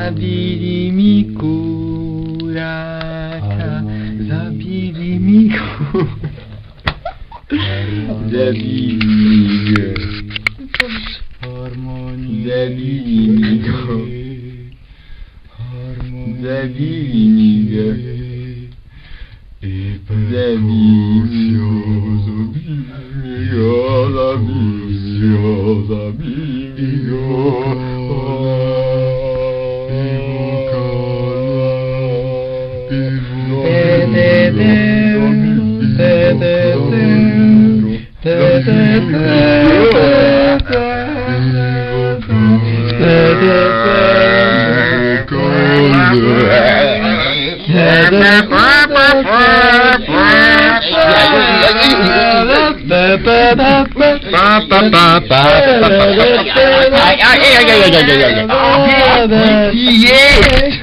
Zabili mi kuraka, zabili mi. Zabili mi go. Zabili mi. Zabili mi. Zabili mi go. Zabili mi Yeah.